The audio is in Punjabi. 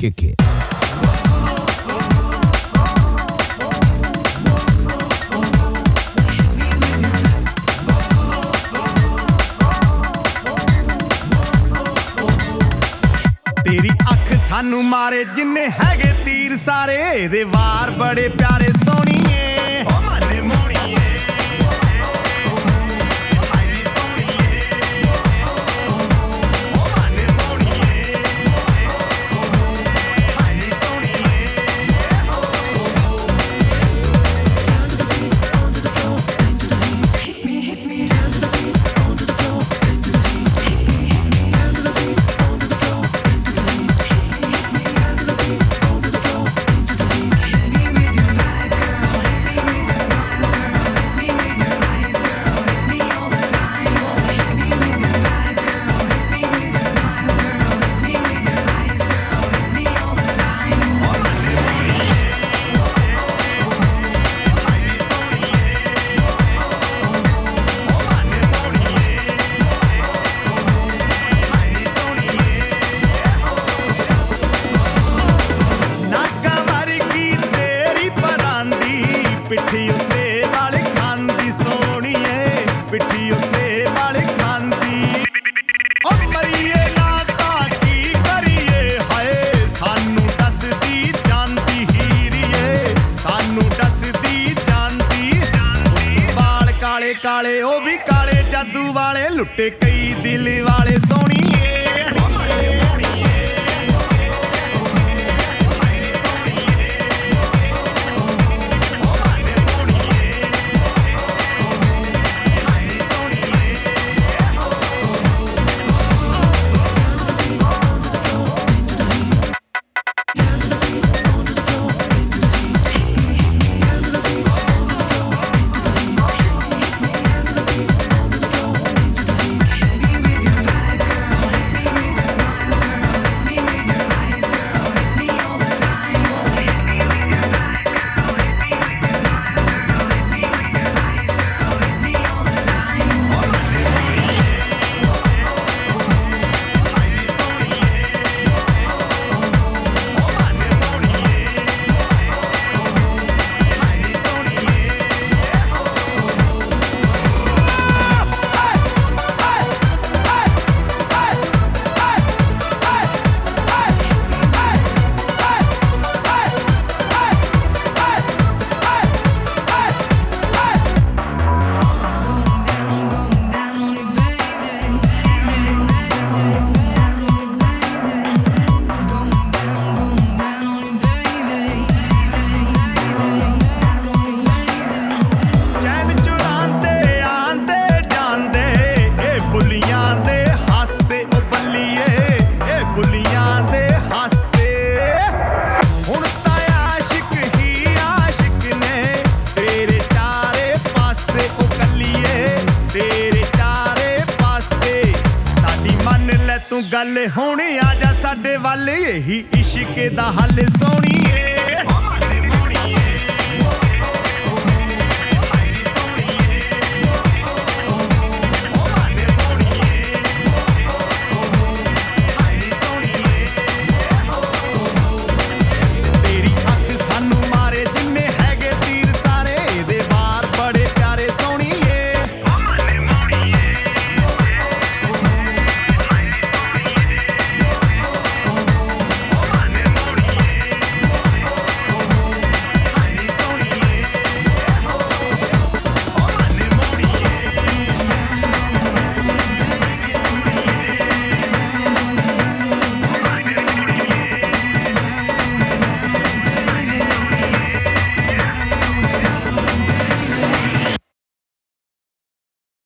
kick it. ਤੇਰੀ ਅੱਖ ਸਾਨੂੰ ਮਾਰੇ ਜਿੰਨੇ ਹੈਗੇ ਤੀਰ ਸਾਰੇ, ਇਹਦੇ ਵਾਰ ਬੜੇ ਪਿਆਰੇ ਸੋਹਣੇ ਜਾਦੂ ਵਾਲੇ ਲੁੱਟੇ ਕਈ ਦਿਲ ਵਾਲੇ ਸੋਹਣੀ ਗੱਲ ਹੋਣੀ ਆ ਜਾ ਸਾਡੇ ਵੱਲ ਇਹੀ ਇਸ਼ਕ ਦਾ ਹੱਲ ਸੋਣੀਏ